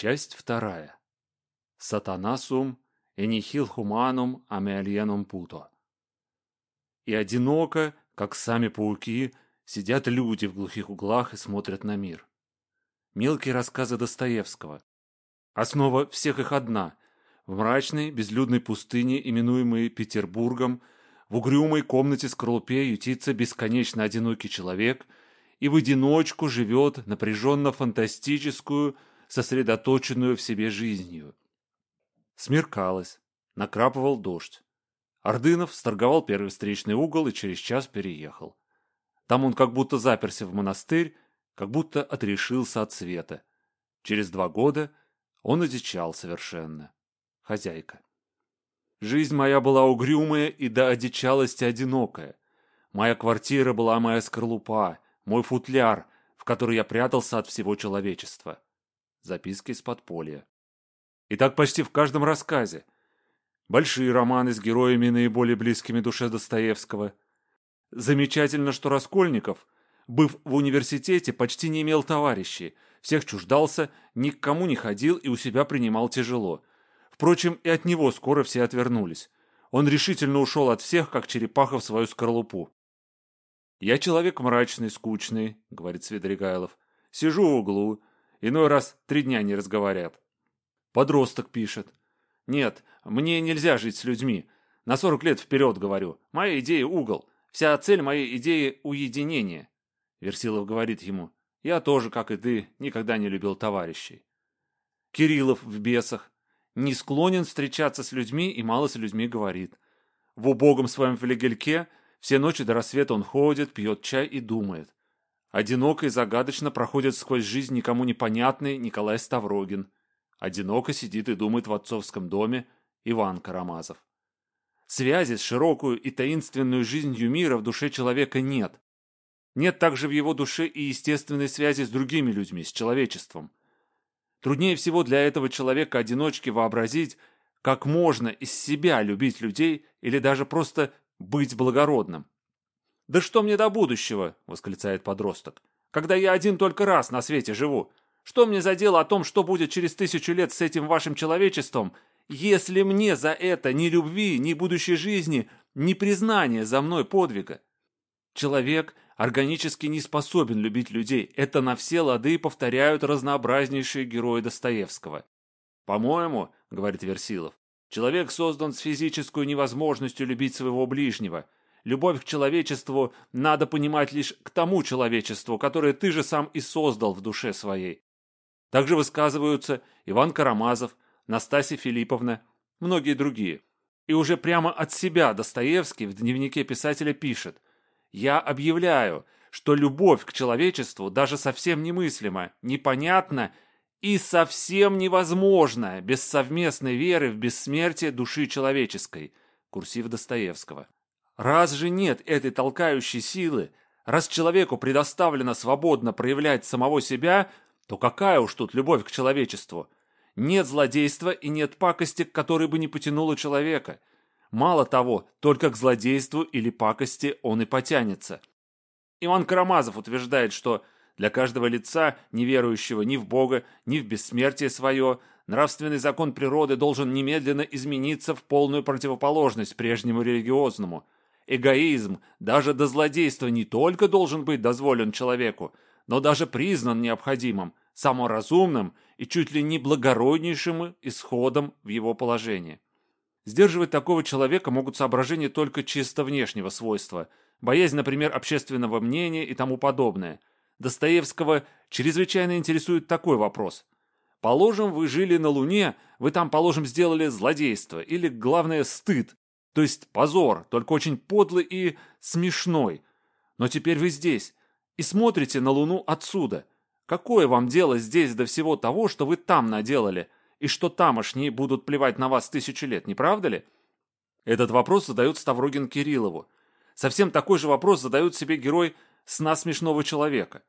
Часть вторая. Сатанасум энихил хуманум амеальенум путо. И одиноко, как сами пауки, сидят люди в глухих углах и смотрят на мир. Мелкие рассказы Достоевского. Основа всех их одна. В мрачной, безлюдной пустыне, именуемой Петербургом, в угрюмой комнате скорлупе ютится бесконечно одинокий человек и в одиночку живет напряженно-фантастическую, сосредоточенную в себе жизнью. Смеркалось, накрапывал дождь. Ордынов сторговал первый встречный угол и через час переехал. Там он как будто заперся в монастырь, как будто отрешился от света. Через два года он одичал совершенно. Хозяйка. Жизнь моя была угрюмая и до одичалости одинокая. Моя квартира была моя скорлупа, мой футляр, в который я прятался от всего человечества. Записки из подполья. И так почти в каждом рассказе. Большие романы с героями, наиболее близкими душе Достоевского. Замечательно, что Раскольников, быв в университете, почти не имел товарищей, всех чуждался, ни к кому не ходил и у себя принимал тяжело. Впрочем, и от него скоро все отвернулись. Он решительно ушел от всех, как черепаха в свою скорлупу. «Я человек мрачный, скучный», — говорит Свидригайлов. «Сижу в углу, Иной раз три дня не разговаривают. Подросток пишет. Нет, мне нельзя жить с людьми. На сорок лет вперед говорю. Моя идея – угол. Вся цель моей идеи – уединение. Версилов говорит ему. Я тоже, как и ты, никогда не любил товарищей. Кириллов в бесах. Не склонен встречаться с людьми и мало с людьми говорит. В убогом своем флегельке все ночи до рассвета он ходит, пьет чай и думает. Одиноко и загадочно проходит сквозь жизнь никому непонятный Николай Ставрогин. Одиноко сидит и думает в отцовском доме Иван Карамазов. Связи с широкую и таинственную жизнью мира в душе человека нет. Нет также в его душе и естественной связи с другими людьми, с человечеством. Труднее всего для этого человека-одиночки вообразить, как можно из себя любить людей или даже просто быть благородным. «Да что мне до будущего?» — восклицает подросток. «Когда я один только раз на свете живу. Что мне за дело о том, что будет через тысячу лет с этим вашим человечеством, если мне за это ни любви, ни будущей жизни, ни признания за мной подвига? Человек органически не способен любить людей. Это на все лады повторяют разнообразнейшие герои Достоевского. «По-моему, — говорит Версилов, — человек создан с физической невозможностью любить своего ближнего — Любовь к человечеству надо понимать лишь к тому человечеству, которое ты же сам и создал в душе своей. Также высказываются Иван Карамазов, Настасья Филипповна, многие другие. И уже прямо от себя Достоевский в дневнике писателя пишет «Я объявляю, что любовь к человечеству даже совсем немыслима, непонятна и совсем невозможна без совместной веры в бессмертие души человеческой». Курсив Достоевского. Раз же нет этой толкающей силы, раз человеку предоставлено свободно проявлять самого себя, то какая уж тут любовь к человечеству? Нет злодейства и нет пакости, к которой бы не потянуло человека. Мало того, только к злодейству или пакости он и потянется. Иван Карамазов утверждает, что для каждого лица, не верующего ни в Бога, ни в бессмертие свое, нравственный закон природы должен немедленно измениться в полную противоположность прежнему религиозному – Эгоизм даже до злодейства не только должен быть дозволен человеку, но даже признан необходимым, саморазумным и чуть ли не благороднейшим исходом в его положении. Сдерживать такого человека могут соображения только чисто внешнего свойства, боязнь, например, общественного мнения и тому подобное. Достоевского чрезвычайно интересует такой вопрос. Положим, вы жили на Луне, вы там, положим, сделали злодейство или, главное, стыд, то есть позор, только очень подлый и смешной. Но теперь вы здесь и смотрите на Луну отсюда. Какое вам дело здесь до всего того, что вы там наделали, и что тамошние будут плевать на вас тысячу лет, не правда ли? Этот вопрос задает Ставрогин Кириллову. Совсем такой же вопрос задает себе герой сна смешного человека.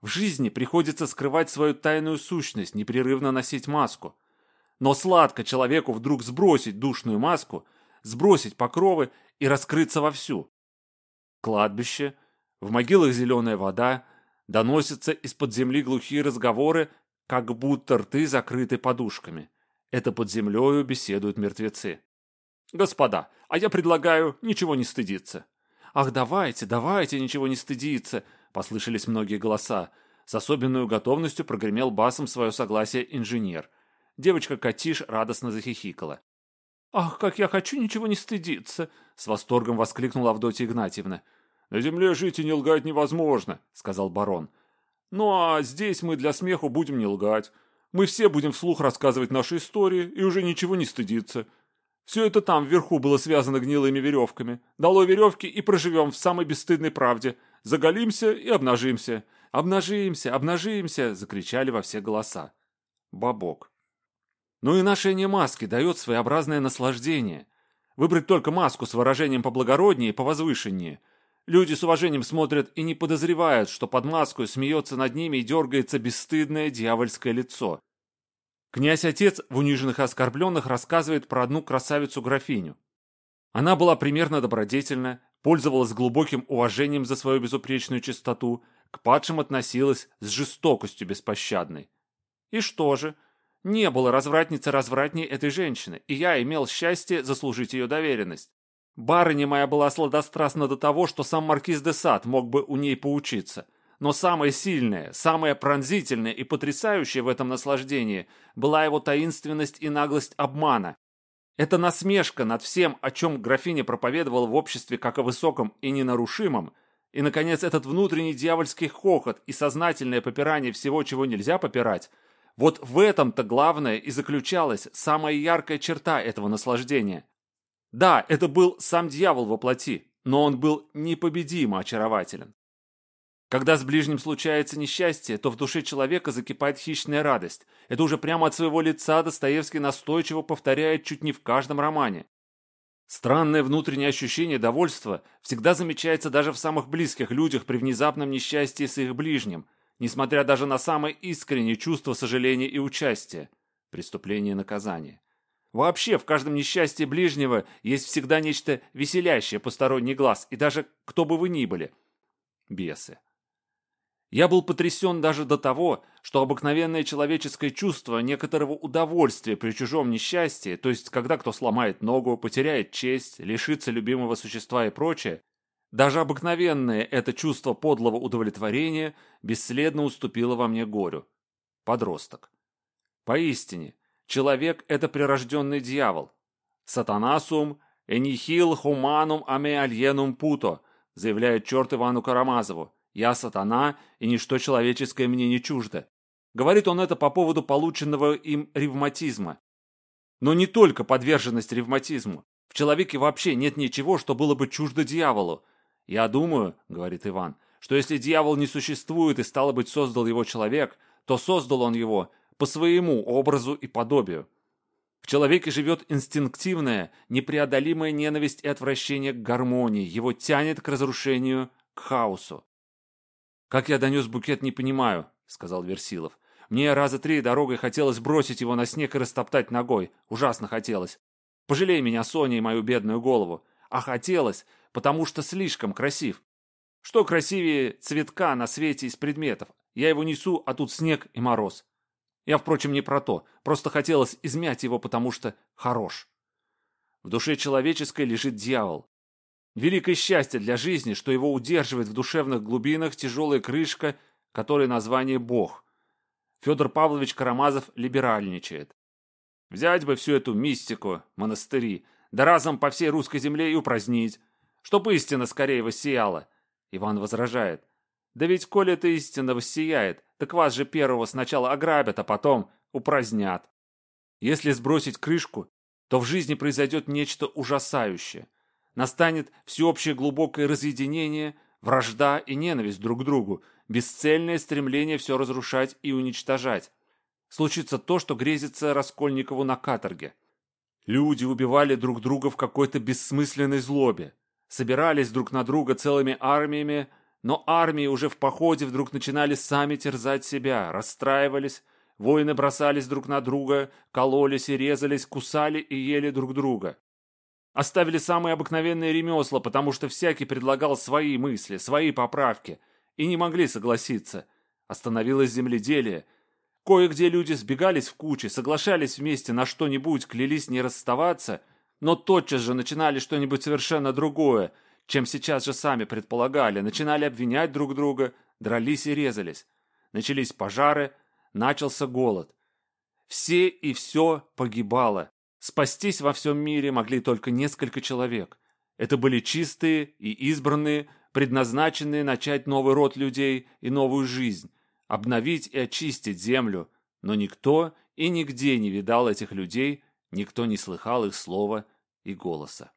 В жизни приходится скрывать свою тайную сущность, непрерывно носить маску. Но сладко человеку вдруг сбросить душную маску – сбросить покровы и раскрыться вовсю. Кладбище, в могилах зеленая вода, доносятся из-под земли глухие разговоры, как будто рты закрыты подушками. Это под землею беседуют мертвецы. Господа, а я предлагаю ничего не стыдиться. Ах, давайте, давайте, ничего не стыдиться, послышались многие голоса. С особенной готовностью прогремел басом свое согласие инженер. Девочка Катиш радостно захихикала. «Ах, как я хочу ничего не стыдиться!» — с восторгом воскликнула Авдотья Игнатьевна. «На земле жить и не лгать невозможно», — сказал барон. «Ну а здесь мы для смеху будем не лгать. Мы все будем вслух рассказывать наши истории и уже ничего не стыдиться. Все это там вверху было связано гнилыми веревками. Дало веревки и проживем в самой бесстыдной правде. Заголимся и обнажимся. Обнажимся, обнажимся!» — закричали во все голоса. Бабок. Ну и ношение маски дает своеобразное наслаждение. Выбрать только маску с выражением поблагороднее и повозвышеннее. Люди с уважением смотрят и не подозревают, что под маской смеется над ними и дергается бесстыдное дьявольское лицо. Князь-отец в униженных и оскорбленных рассказывает про одну красавицу-графиню. Она была примерно добродетельна, пользовалась глубоким уважением за свою безупречную чистоту, к падшим относилась с жестокостью беспощадной. И что же? Не было развратницы развратней этой женщины, и я имел счастье заслужить ее доверенность. Барыня моя была сладострастна до того, что сам маркиз де Сад мог бы у ней поучиться. Но самое сильное, самое пронзительное и потрясающее в этом наслаждении была его таинственность и наглость обмана. Это насмешка над всем, о чем графиня проповедовала в обществе как о высоком и ненарушимом, и, наконец, этот внутренний дьявольский хохот и сознательное попирание всего, чего нельзя попирать – вот в этом-то главное и заключалась самая яркая черта этого наслаждения. Да, это был сам дьявол во плоти, но он был непобедимо очарователен. Когда с ближним случается несчастье, то в душе человека закипает хищная радость. Это уже прямо от своего лица Достоевский настойчиво повторяет чуть не в каждом романе. Странное внутреннее ощущение довольства всегда замечается даже в самых близких людях при внезапном несчастье с их ближним – несмотря даже на самое искреннее чувство сожаления и участия. Преступление и наказание. Вообще, в каждом несчастье ближнего есть всегда нечто веселящее посторонний глаз, и даже кто бы вы ни были. Бесы. Я был потрясен даже до того, что обыкновенное человеческое чувство некоторого удовольствия при чужом несчастье, то есть когда кто сломает ногу, потеряет честь, лишится любимого существа и прочее, даже обыкновенное это чувство подлого удовлетворения бесследно уступило во мне горю. Подросток. Поистине, человек – это прирожденный дьявол. «Сатанасум энихил хуманум аме альенум путо», заявляет черт Ивану Карамазову. «Я сатана, и ничто человеческое мне не чуждо». Говорит он это по поводу полученного им ревматизма. Но не только подверженность ревматизму. В человеке вообще нет ничего, что было бы чуждо дьяволу, «Я думаю, — говорит Иван, — что если дьявол не существует и, стало быть, создал его человек, то создал он его по своему образу и подобию. В человеке живет инстинктивная, непреодолимая ненависть и отвращение к гармонии, его тянет к разрушению, к хаосу. «Как я донес букет, не понимаю», — сказал Версилов. «Мне раза три дорогой хотелось бросить его на снег и растоптать ногой. Ужасно хотелось. Пожалей меня, Соня, и мою бедную голову. А хотелось, потому что слишком красив. Что красивее цветка на свете из предметов? Я его несу, а тут снег и мороз. Я, впрочем, не про то. Просто хотелось измять его, потому что хорош. В душе человеческой лежит дьявол. Великое счастье для жизни, что его удерживает в душевных глубинах тяжелая крышка, которой название Бог. Федор Павлович Карамазов либеральничает. Взять бы всю эту мистику, монастыри, да разом по всей русской земле и упразднить, чтоб истина скорее воссияла. Иван возражает. Да ведь коли эта истина воссияет, так вас же первого сначала ограбят, а потом упразднят. Если сбросить крышку, то в жизни произойдет нечто ужасающее. Настанет всеобщее глубокое разъединение, вражда и ненависть друг к другу, бесцельное стремление все разрушать и уничтожать. Случится то, что грезится Раскольникову на каторге. Люди убивали друг друга в какой-то бессмысленной злобе собирались друг на друга целыми армиями, но армии уже в походе вдруг начинали сами терзать себя, расстраивались, воины бросались друг на друга, кололись и резались, кусали и ели друг друга. Оставили самые обыкновенные ремесла, потому что всякий предлагал свои мысли, свои поправки, и не могли согласиться. Остановилось земледелие. Кое-где люди сбегались в кучи, соглашались вместе на что-нибудь, клялись не расставаться, но тотчас же начинали что-нибудь совершенно другое, чем сейчас же сами предполагали, начинали обвинять друг друга, дрались и резались. Начались пожары, начался голод. Все и все погибало. Спастись во всем мире могли только несколько человек. Это были чистые и избранные, предназначенные начать новый род людей и новую жизнь обновить и очистить землю, но никто и нигде не видал этих людей, никто не слыхал их слова и голоса.